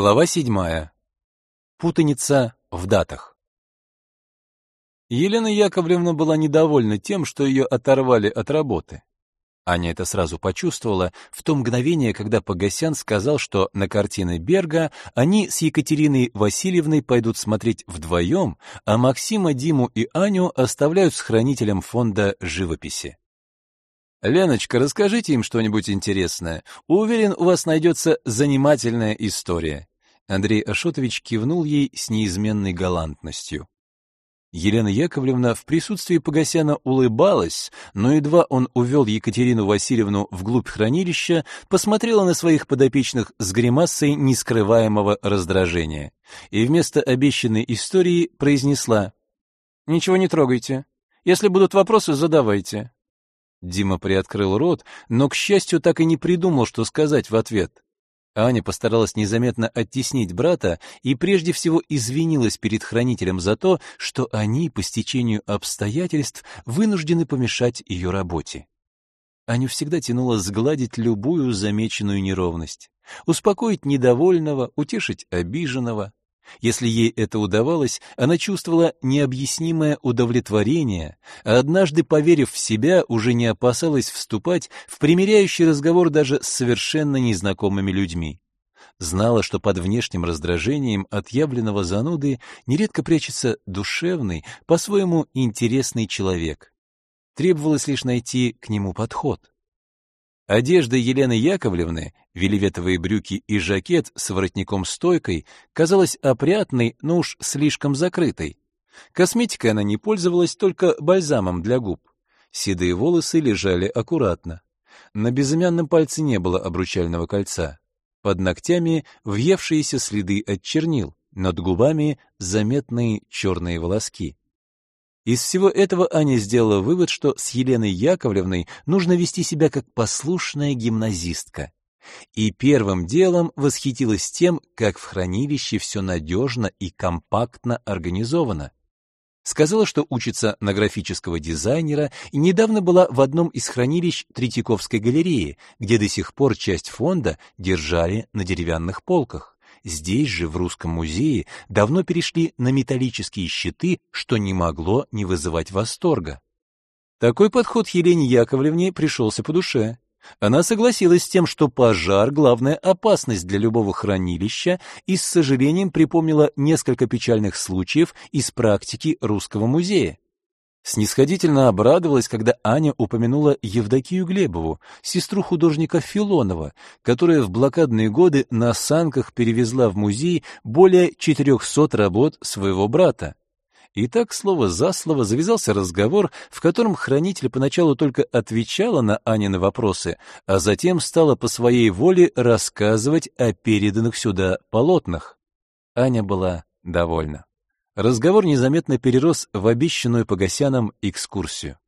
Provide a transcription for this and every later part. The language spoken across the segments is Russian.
Глава седьмая. Путаница в датах. Елена Яковлевна была недовольна тем, что ее оторвали от работы. Аня это сразу почувствовала в то мгновение, когда Погосян сказал, что на картины Берга они с Екатериной Васильевной пойдут смотреть вдвоем, а Максима, Диму и Аню оставляют с хранителем фонда живописи. Леночка, расскажите им что-нибудь интересное. Уверен, у вас найдется занимательная история. Андрей Ашотович кивнул ей с неизменной галантностью. Елена Яковлевна в присутствии Погосяна улыбалась, но едва он увел Екатерину Васильевну вглубь хранилища, посмотрела на своих подопечных с гримасой нескрываемого раздражения и вместо обещанной истории произнесла «Ничего не трогайте. Если будут вопросы, задавайте. Дима приоткрыл рот, но, к счастью, так и не придумал, что сказать в ответ. Аня постаралась незаметно оттеснить брата и прежде всего извинилась перед хранителем за то, что они по стечению обстоятельств вынуждены помешать ее работе. Аню всегда тянуло сгладить любую замеченную неровность, успокоить недовольного, утешить обиженного. Если ей это удавалось, она чувствовала необъяснимое удовлетворение, а однажды, поверив в себя, уже не опасалась вступать в примиряющий разговор даже с совершенно незнакомыми людьми. Знала, что под внешним раздражением отъявленного зануды нередко прячется душевный, по-своему интересный человек. Требовалось лишь найти к нему подход. Одежда Елены Яковлевны, вельветовые брюки и жакет с воротником-стойкой, казалась опрятной, но уж слишком закрытой. Косметикой она не пользовалась, только бальзамом для губ. Седые волосы лежали аккуратно. На безымянном пальце не было обручального кольца. Под ногтями въевшиеся следы от чернил, над губами заметные черные волоски. Из всего этого Аня сделала вывод, что с Еленой Яковлевной нужно вести себя как послушная гимназистка. И первым делом восхитилась тем, как в хранилище все надежно и компактно организовано. Сказала, что учится на графического дизайнера и недавно была в одном из хранилищ Третьяковской галереи, где до сих пор часть фонда держали на деревянных полках. Здесь же, в Русском музее, давно перешли на металлические щиты, что не могло не вызывать восторга. Такой подход Елене Яковлевне пришелся по душе. Она согласилась с тем, что пожар — главная опасность для любого хранилища, и с сожалением припомнила несколько печальных случаев из практики Русского музея. Снисходительно обрадовалась, когда Аня упомянула Евдокию Глебову, сестру художника Филонова, которая в блокадные годы на санках перевезла в музей более 400 работ своего брата. И так слово за слово завязался разговор, в котором хранитель поначалу только отвечала на Анины вопросы, а затем стала по своей воле рассказывать о переданных сюда полотнах. Аня была довольна. Разговор незаметно перерос в обещанную Погосяном экскурсию.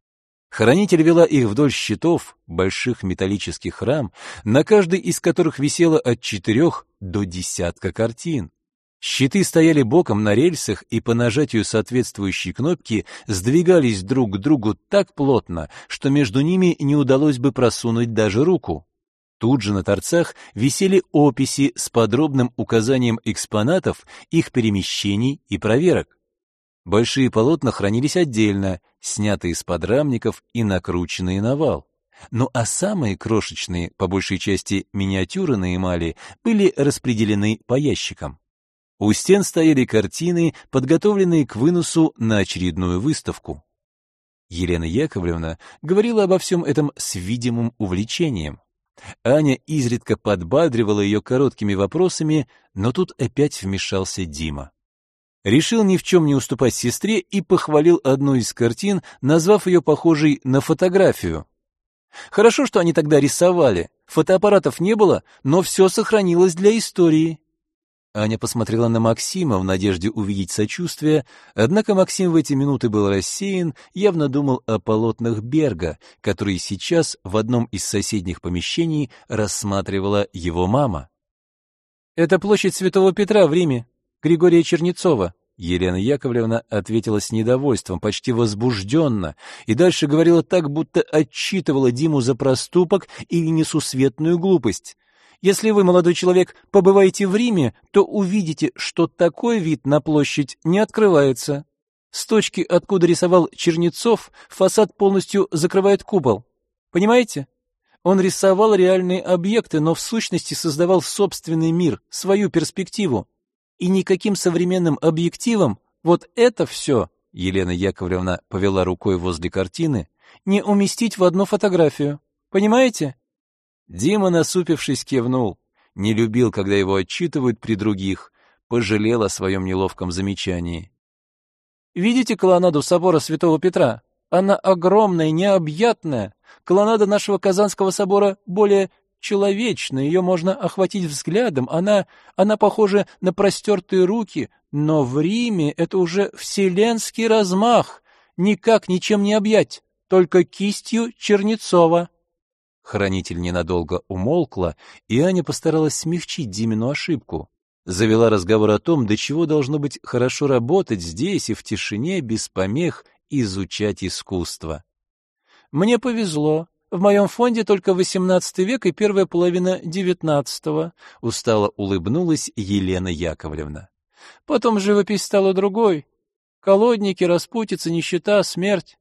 Хранитель вела их вдоль щитов, больших металлических рам, на каждой из которых висело от четырех до десятка картин. Щиты стояли боком на рельсах и по нажатию соответствующей кнопки сдвигались друг к другу так плотно, что между ними не удалось бы просунуть даже руку. Тут же на торцах висели описи с подробным указанием экспонатов, их перемещений и проверок. Большие полотна хранились отдельно, снятые из подрамников и накрученные на вал. Ну а самые крошечные, по большей части миниатюры на эмали, были распределены по ящикам. У стен стояли картины, подготовленные к выносу на очередную выставку. Елена Яковлевна говорила обо всем этом с видимым увлечением. Аня изредка подбадривала ее короткими вопросами, но тут опять вмешался Дима. Решил ни в чем не уступать сестре и похвалил одну из картин, назвав ее похожей на фотографию. Хорошо, что они тогда рисовали. Фотоаппаратов не было, но все сохранилось для истории. Аня посмотрела на Максима в надежде увидеть сочувствие, однако Максим в эти минуты был рассеян, явно думал о полотнах Берга, которые сейчас в одном из соседних помещений рассматривала его мама. «Это площадь Святого Петра в Риме, Григория Чернецова», Елена Яковлевна ответила с недовольством, почти возбужденно, и дальше говорила так, будто отчитывала Диму за проступок или несусветную глупость. Если вы, молодой человек, побываете в Риме, то увидите, что такой вид на площадь не открывается. С точки, откуда рисовал Чернецов, фасад полностью закрывает купол. Понимаете? Он рисовал реальные объекты, но в сущности создавал собственный мир, свою перспективу. И никаким современным объективом вот это все, Елена Яковлевна повела рукой возле картины, не уместить в одну фотографию. Понимаете? Дима, насупившись, кивнул. Не любил, когда его отчитывают при других, пожалел о своем неловком замечании. «Видите колоннаду собора Святого Петра? Она огромная, необъятная. Колоннада нашего Казанского собора более человечная, ее можно охватить взглядом. Она, она похожа на простертые руки, но в Риме это уже вселенский размах. Никак ничем не объять, только кистью Чернецова». Хранитель ненадолго умолкла, и Аня постаралась смягчить Димину ошибку. Завела разговор о том, до чего должно быть хорошо работать здесь и в тишине, без помех, изучать искусство. «Мне повезло. В моем фонде только XVIII век и первая половина XIX», — устало улыбнулась Елена Яковлевна. «Потом живопись стала другой. Колодники, распутица, нищета, смерть.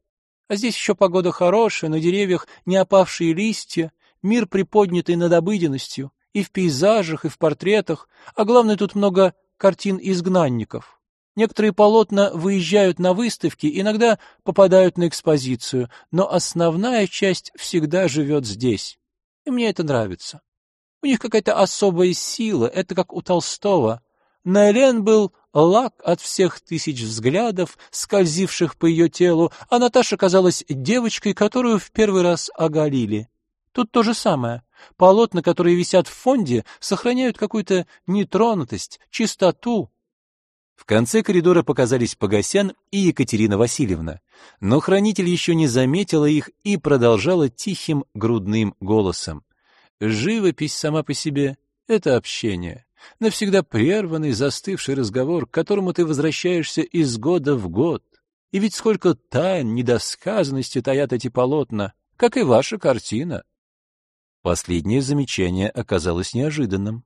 А здесь еще погода хорошая, на деревьях не опавшие листья, мир приподнятый над обыденностью, и в пейзажах, и в портретах, а главное, тут много картин изгнанников. Некоторые полотна выезжают на выставки, иногда попадают на экспозицию, но основная часть всегда живет здесь. И мне это нравится. У них какая-то особая сила, это как у Толстого. На Элен был лак от всех тысяч взглядов, скользивших по ее телу, а Наташа казалась девочкой, которую в первый раз оголили. Тут то же самое. Полотна, которые висят в фонде, сохраняют какую-то нетронутость, чистоту. В конце коридора показались Погосян и Екатерина Васильевна, но хранитель еще не заметила их и продолжала тихим грудным голосом. Живопись сама по себе — это общение навсегда прерванный, застывший разговор, к которому ты возвращаешься из года в год. И ведь сколько тайн, недосказанности таят эти полотна, как и ваша картина. Последнее замечание оказалось неожиданным.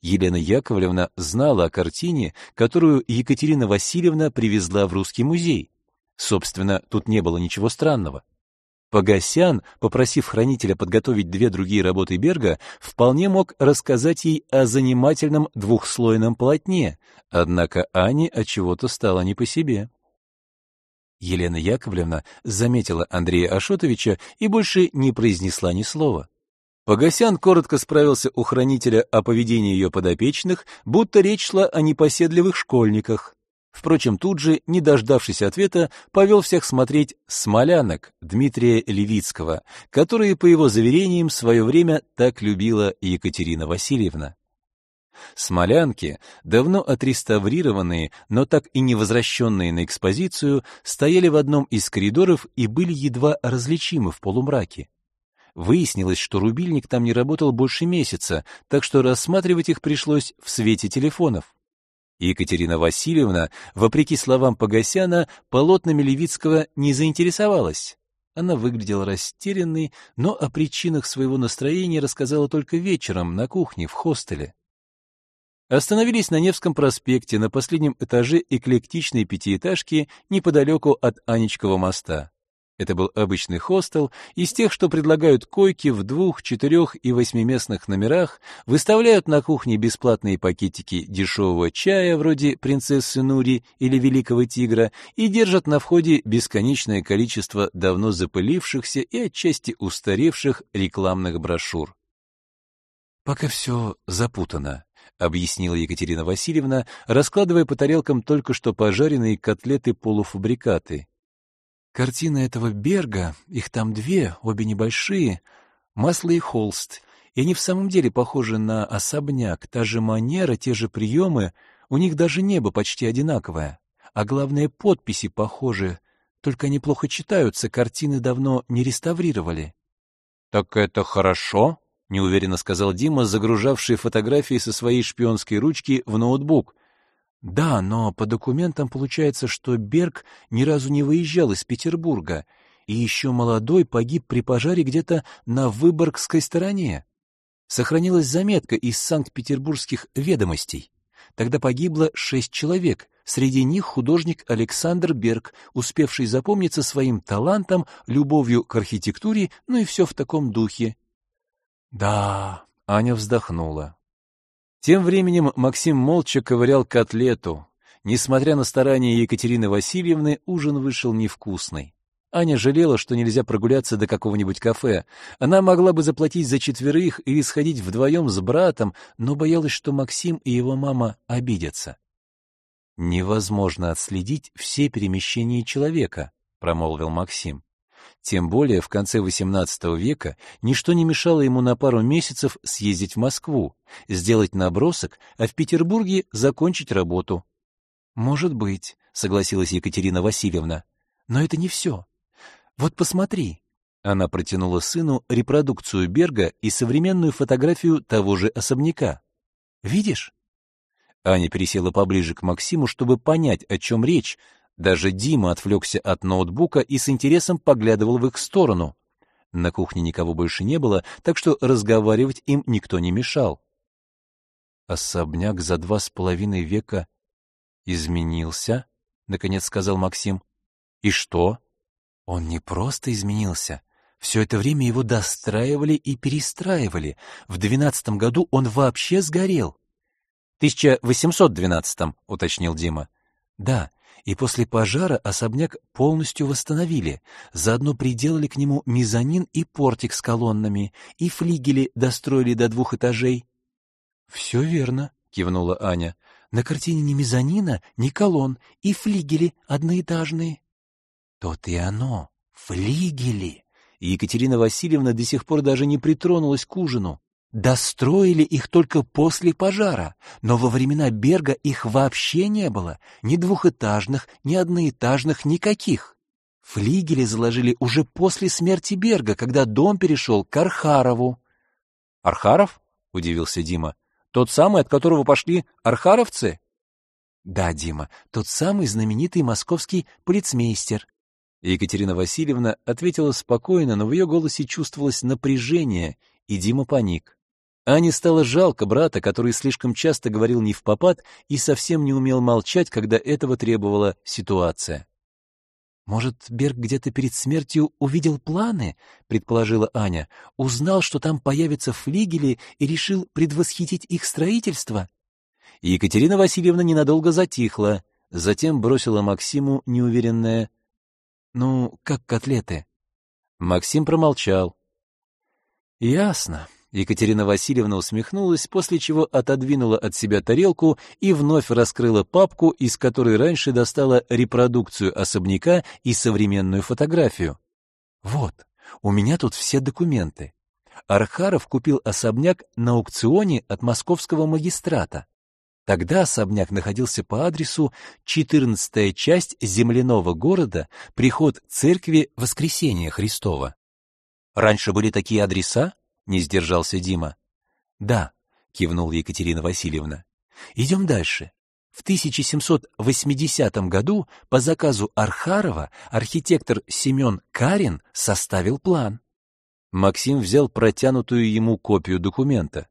Елена Яковлевна знала о картине, которую Екатерина Васильевна привезла в Русский музей. Собственно, тут не было ничего странного. Погосян, попросив хранителя подготовить две другие работы Берга, вполне мог рассказать ей о занимательном двухслойном полотне, однако Ане от чего-то стало не по себе. Елена Яковлевна заметила Андрея Ашотовича и больше не произнесла ни слова. Погосян коротко справился у хранителя о поведении ее подопечных, будто речь шла о непоседливых школьниках. Впрочем, тут же, не дождавшись ответа, повел всех смотреть «Смолянок» Дмитрия Левицкого, которые, по его заверениям, свое время так любила Екатерина Васильевна. Смолянки, давно отреставрированные, но так и не возвращенные на экспозицию, стояли в одном из коридоров и были едва различимы в полумраке. Выяснилось, что рубильник там не работал больше месяца, так что рассматривать их пришлось в свете телефонов. Екатерина Васильевна, вопреки словам Погосяна, полотнами Левицкого не заинтересовалась. Она выглядела растерянной, но о причинах своего настроения рассказала только вечером на кухне в хостеле. Остановились на Невском проспекте на последнем этаже эклектичной пятиэтажки неподалеку от Анечкова моста. Это был обычный хостел из тех, что предлагают койки в двух, четырех и восьмиместных номерах, выставляют на кухне бесплатные пакетики дешевого чая вроде принцессы Нури или Великого Тигра и держат на входе бесконечное количество давно запылившихся и отчасти устаревших рекламных брошюр. «Пока все запутано», — объяснила Екатерина Васильевна, раскладывая по тарелкам только что пожаренные котлеты-полуфабрикаты — Картины этого Берга, их там две, обе небольшие, масло и холст, и они в самом деле похожи на особняк, та же манера, те же приемы, у них даже небо почти одинаковое, а главное, подписи похожи, только они плохо читаются, картины давно не реставрировали. — Так это хорошо, — неуверенно сказал Дима, загружавший фотографии со своей шпионской ручки в ноутбук. Да, но по документам получается, что Берг ни разу не выезжал из Петербурга и еще молодой погиб при пожаре где-то на Выборгской стороне. Сохранилась заметка из Санкт-Петербургских ведомостей. Тогда погибло шесть человек, среди них художник Александр Берг, успевший запомниться своим талантом, любовью к архитектуре, ну и все в таком духе. Да, Аня вздохнула. Тем временем Максим молча ковырял котлету. Несмотря на старания Екатерины Васильевны, ужин вышел невкусный. Аня жалела, что нельзя прогуляться до какого-нибудь кафе. Она могла бы заплатить за четверых или сходить вдвоем с братом, но боялась, что Максим и его мама обидятся. «Невозможно отследить все перемещения человека», — промолвил Максим. Тем более в конце XVIII века ничто не мешало ему на пару месяцев съездить в Москву, сделать набросок, а в Петербурге закончить работу. «Может быть», — согласилась Екатерина Васильевна, — «но это не все. Вот посмотри. Она протянула сыну репродукцию Берга и современную фотографию того же особняка. Видишь? Аня пересела поближе к Максиму, чтобы понять, о чем речь. Даже Дима отвлекся от ноутбука и с интересом поглядывал в их сторону. На кухне никого больше не было, так что разговаривать им никто не мешал. Особняк за два с половиной века изменился, наконец сказал Максим. И что? Он не просто изменился. Все это время его достраивали и перестраивали. В двенадцатом году он вообще сгорел. — 1812-м, — уточнил Дима. — Да, и после пожара особняк полностью восстановили. Заодно приделали к нему мезонин и портик с колоннами, и флигели достроили до двух этажей. — Все верно, — кивнула Аня. — На картине ни мезонина, ни колонн, и флигели одноэтажные. То-то и оно. Флигели. Екатерина Васильевна до сих пор даже не притронулась к ужину. Достроили их только после пожара, но во времена Берга их вообще не было, ни двухэтажных, ни одноэтажных, никаких. Флигели заложили уже после смерти Берга, когда дом перешел к Архарову. «Архаров?» — удивился Дима. «Тот самый, от которого пошли архаровцы?» «Да, Дима, тот самый знаменитый московский полицмейстер. Екатерина Васильевна ответила спокойно, но в ее голосе чувствовалось напряжение, и Дима паник. Ане стало жалко брата, который слишком часто говорил не в попад и совсем не умел молчать, когда этого требовала ситуация. «Может, Берг где-то перед смертью увидел планы?» — предположила Аня. «Узнал, что там появятся флигели и решил предвосхитить их строительство?» Екатерина Васильевна ненадолго затихла, затем бросила Максиму неуверенное ну, как котлеты. Максим промолчал. Ясно. Екатерина Васильевна усмехнулась, после чего отодвинула от себя тарелку и вновь раскрыла папку, из которой раньше достала репродукцию особняка и современную фотографию. Вот, у меня тут все документы. Архаров купил особняк на аукционе от московского магистрата. Тогда особняк находился по адресу 14-я часть земляного города, приход церкви Воскресения Христова. Раньше были такие адреса? Не сдержался Дима. Да, кивнула Екатерина Васильевна. Идем дальше. В 1780 году по заказу Архарова архитектор Семен Карин составил план. Максим взял протянутую ему копию документа.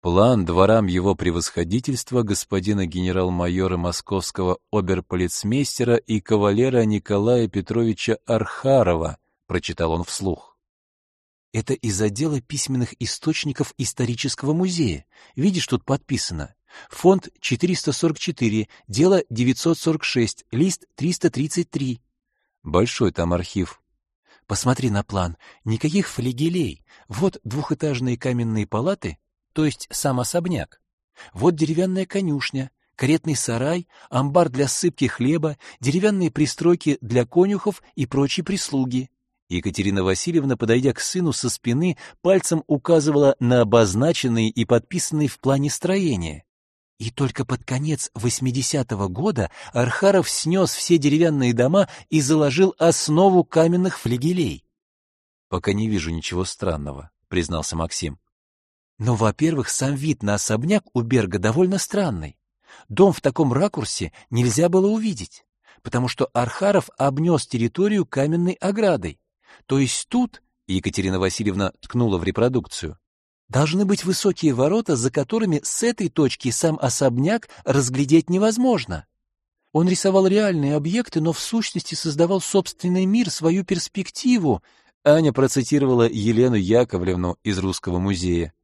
План дворам его превосходительства господина генерал-майора московского оберполицмейстера и кавалера Николая Петровича Архарова, прочитал он вслух. Это из отдела письменных источников исторического музея. Видишь, тут подписано. Фонд 444, дело 946, лист 333. Большой там архив. Посмотри на план. Никаких флигелей. Вот двухэтажные каменные палаты, то есть сам особняк. Вот деревянная конюшня, каретный сарай, амбар для сыпки хлеба, деревянные пристройки для конюхов и прочей прислуги. Екатерина Васильевна, подойдя к сыну со спины, пальцем указывала на обозначенные и подписанные в плане строения. И только под конец 80-го года Архаров снес все деревянные дома и заложил основу каменных флигелей. «Пока не вижу ничего странного», — признался Максим. Но, во-первых, сам вид на особняк у Берга довольно странный. Дом в таком ракурсе нельзя было увидеть, потому что Архаров обнес территорию каменной оградой. То есть тут, Екатерина Васильевна ткнула в репродукцию, Должны быть высокие ворота, за которыми с этой точки сам особняк разглядеть невозможно. Он рисовал реальные объекты, но в сущности создавал собственный мир, свою перспективу. Аня процитировала Елену Яковлевну из Русского музея.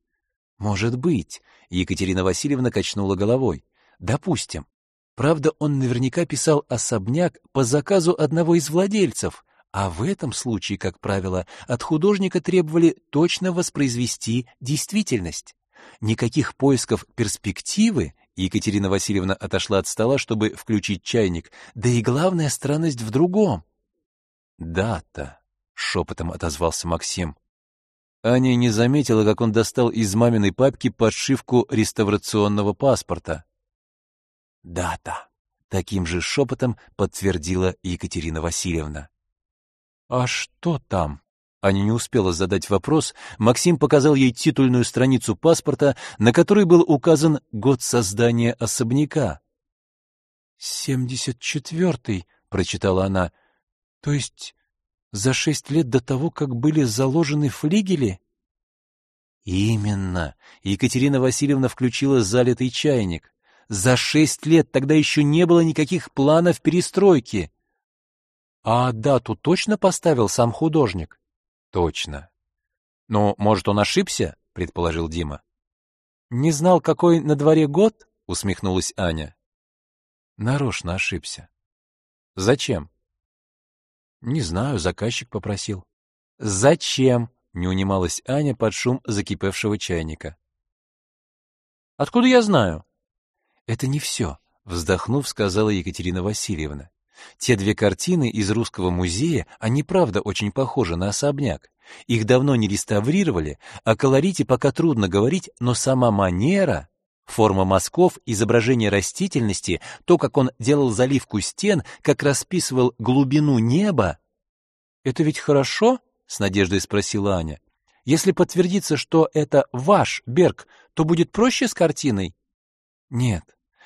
Может быть, Екатерина Васильевна качнула головой. Допустим. Правда, он наверняка писал особняк по заказу одного из владельцев, а в этом случае, как правило, от художника требовали точно воспроизвести действительность. Никаких поисков перспективы Екатерина Васильевна отошла от стола, чтобы включить чайник. Да и главная странность в другом. «Дата», — шепотом отозвался Максим. Аня не заметила, как он достал из маминой папки подшивку реставрационного паспорта. «Дата», — таким же шепотом подтвердила Екатерина Васильевна. «А что там?» Аня не успела задать вопрос, Максим показал ей титульную страницу паспорта, на которой был указан год создания особняка. «Семьдесят четвертый», — прочитала она, — «то есть за шесть лет до того, как были заложены флигели?» «Именно!» — Екатерина Васильевна включила залитый чайник. «За шесть лет тогда еще не было никаких планов перестройки». «А дату точно поставил сам художник?» Точно. Ну, может, он ошибся, предположил Дима. Не знал, какой на дворе год? усмехнулась Аня. Нарочно ошибся. Зачем? Не знаю, заказчик попросил. Зачем? не унималась Аня под шум закипевшего чайника. Откуда я знаю? Это не все, вздохнув, сказала Екатерина Васильевна. Те две картины из Русского музея, они правда очень похожи на особняк. Их давно не реставрировали, о колорите пока трудно говорить, но сама манера, форма мазков, изображение растительности, то, как он делал заливку стен, как расписывал глубину неба. «Это ведь хорошо?» — с надеждой спросила Аня. «Если подтвердится, что это ваш Берг, то будет проще с картиной?» «Нет,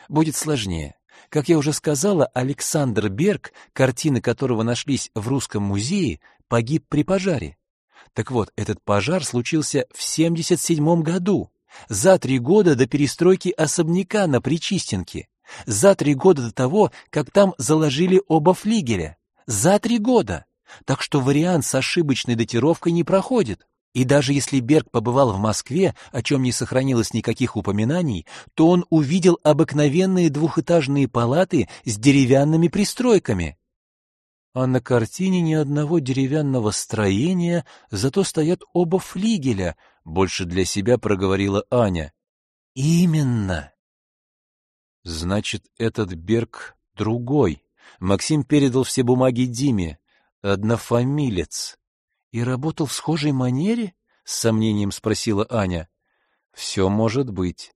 будет сложнее. Как я уже сказала, Александр Берг, картины которого нашлись в Русском музее, погиб при пожаре. Так вот, этот пожар случился в 77 году, за три года до перестройки особняка на Причистенке, за три года до того, как там заложили оба флигеля, за три года. Так что вариант с ошибочной датировкой не проходит. И даже если Берг побывал в Москве, о чем не сохранилось никаких упоминаний, то он увидел обыкновенные двухэтажные палаты с деревянными пристройками. А на картине ни одного деревянного строения, зато стоят оба флигеля, больше для себя проговорила Аня. Именно. Значит, этот Берг другой. Максим передал все бумаги Диме. Однофамилец. «И работал в схожей манере?» — с сомнением спросила Аня. «Все может быть».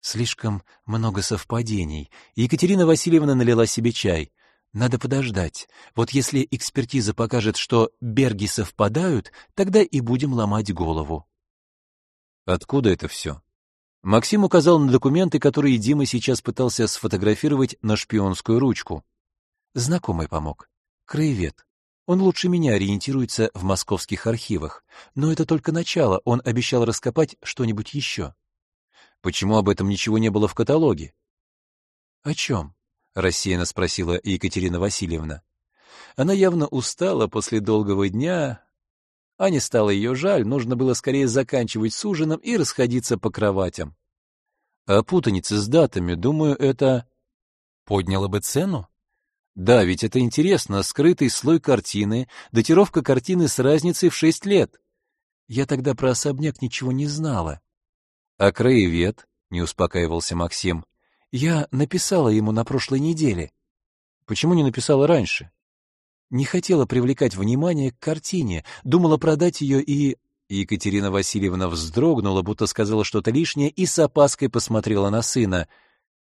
Слишком много совпадений. Екатерина Васильевна налила себе чай. Надо подождать. Вот если экспертиза покажет, что берги совпадают, тогда и будем ломать голову. Откуда это все? Максим указал на документы, которые Дима сейчас пытался сфотографировать на шпионскую ручку. Знакомый помог. Краевед. Он лучше меня ориентируется в московских архивах, но это только начало, он обещал раскопать что-нибудь еще. Почему об этом ничего не было в каталоге? — О чем? — рассеянно спросила Екатерина Васильевна. Она явно устала после долгого дня. Ане стало ее жаль, нужно было скорее заканчивать с ужином и расходиться по кроватям. А путаница с датами, думаю, это... Подняло бы цену? Да, ведь это интересно, скрытый слой картины, датировка картины с разницей в шесть лет. Я тогда про особняк ничего не знала. А краевед, не успокаивался Максим, я написала ему на прошлой неделе. Почему не написала раньше? Не хотела привлекать внимание к картине, думала продать ее и... Екатерина Васильевна вздрогнула, будто сказала что-то лишнее, и с опаской посмотрела на сына.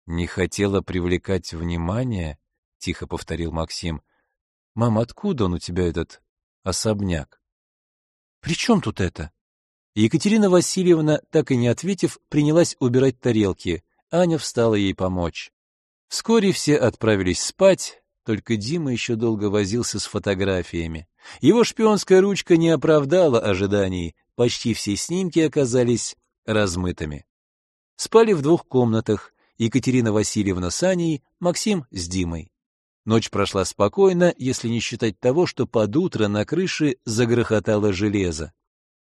Не хотела привлекать внимание? Тихо повторил Максим. Мам, откуда он у тебя этот особняк? При чем тут это? Екатерина Васильевна, так и не ответив, принялась убирать тарелки. Аня встала ей помочь. Вскоре все отправились спать, Только Дима еще долго возился с фотографиями. Его шпионская ручка не оправдала ожиданий, почти все снимки оказались размытыми. Спали в двух комнатах, Екатерина Васильевна с Аней, Максим с Димой. Ночь прошла спокойно, если не считать того, что под утро на крыше загрохотало железо.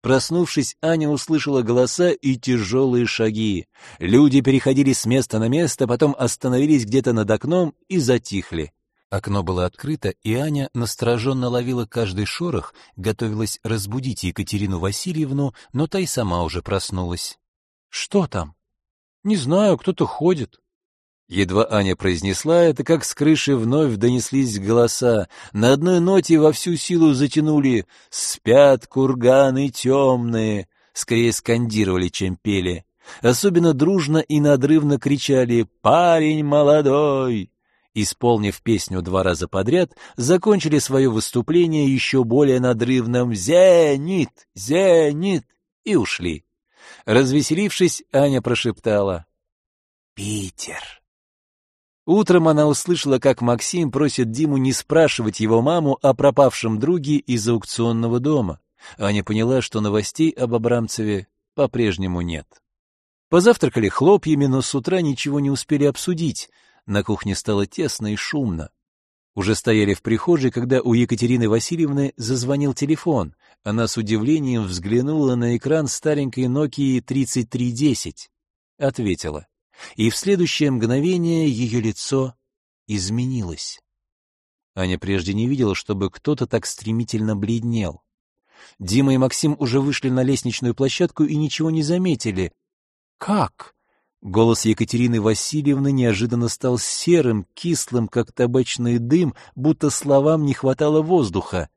Проснувшись, Аня услышала голоса и тяжелые шаги. Люди переходили с места на место, потом остановились где-то над окном и затихли. Окно было открыто, и Аня настороженно ловила каждый шорох, готовилась разбудить Екатерину Васильевну, но та и сама уже проснулась. «Что там?» «Не знаю, кто-то ходит». Едва Аня произнесла это, как с крыши вновь донеслись голоса. На одной ноте во всю силу затянули «Спят курганы темные», скорее скандировали, чем пели. Особенно дружно и надрывно кричали «Парень молодой!». Исполнив песню два раза подряд, закончили свое выступление еще более надрывным «Зенит! Зенит!» и ушли. Развеселившись, Аня прошептала «Питер». Утром она услышала, как Максим просит Диму не спрашивать его маму о пропавшем друге из аукционного дома. Аня поняла, что новостей об Абрамцеве по-прежнему нет. Позавтракали хлопьями, но с утра ничего не успели обсудить. На кухне стало тесно и шумно. Уже стояли в прихожей, когда у Екатерины Васильевны зазвонил телефон. Она с удивлением взглянула на экран старенькой Nokia 3310. Ответила и в следующее мгновение ее лицо изменилось. Аня прежде не видела, чтобы кто-то так стремительно бледнел. Дима и Максим уже вышли на лестничную площадку и ничего не заметили. «Как?» Голос Екатерины Васильевны неожиданно стал серым, кислым, как табачный дым, будто словам не хватало воздуха.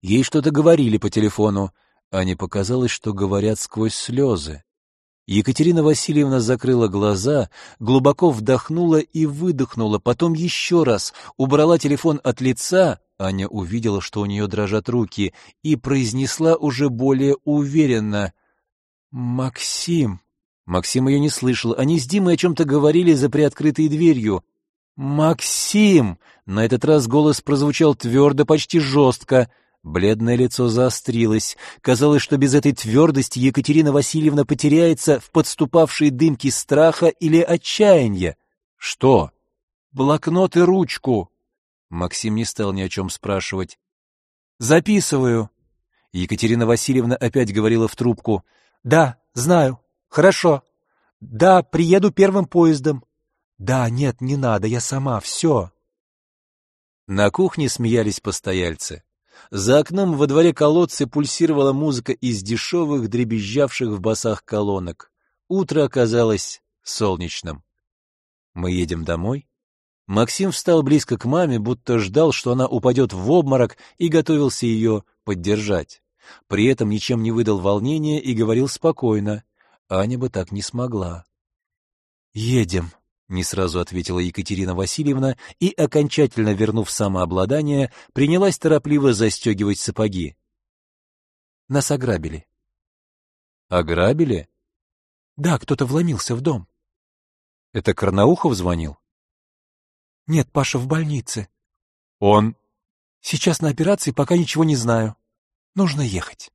Ей что-то говорили по телефону. Ане показалось, что говорят сквозь слезы. Екатерина Васильевна закрыла глаза, глубоко вдохнула и выдохнула, потом еще раз убрала телефон от лица, Аня увидела, что у нее дрожат руки, и произнесла уже более уверенно «Максим». Максим ее не слышал, они с Димой о чем-то говорили за приоткрытой дверью. «Максим!» На этот раз голос прозвучал твердо, почти жестко — Бледное лицо заострилось. Казалось, что без этой твердости Екатерина Васильевна потеряется в подступавшей дымке страха или отчаяния. «Что?» «Блокнот и ручку». Максим не стал ни о чем спрашивать. «Записываю». Екатерина Васильевна опять говорила в трубку. «Да, знаю. Хорошо. Да, приеду первым поездом. Да, нет, не надо, я сама, все». На кухне смеялись постояльцы. За окном во дворе колодца пульсировала музыка из дешевых, дребезжавших в басах колонок. Утро оказалось солнечным. Мы едем домой? Максим встал близко к маме, будто ждал, что она упадет в обморок и готовился ее поддержать. При этом ничем не выдал волнения и говорил спокойно. Аня бы так не смогла. «Едем», не сразу ответила Екатерина Васильевна и, окончательно вернув самообладание, принялась торопливо застегивать сапоги. Нас ограбили. Ограбили? Да, кто-то вломился в дом. Это Карнаухов звонил? Нет, Паша в больнице. Он? Сейчас на операции, пока ничего не знаю. Нужно ехать.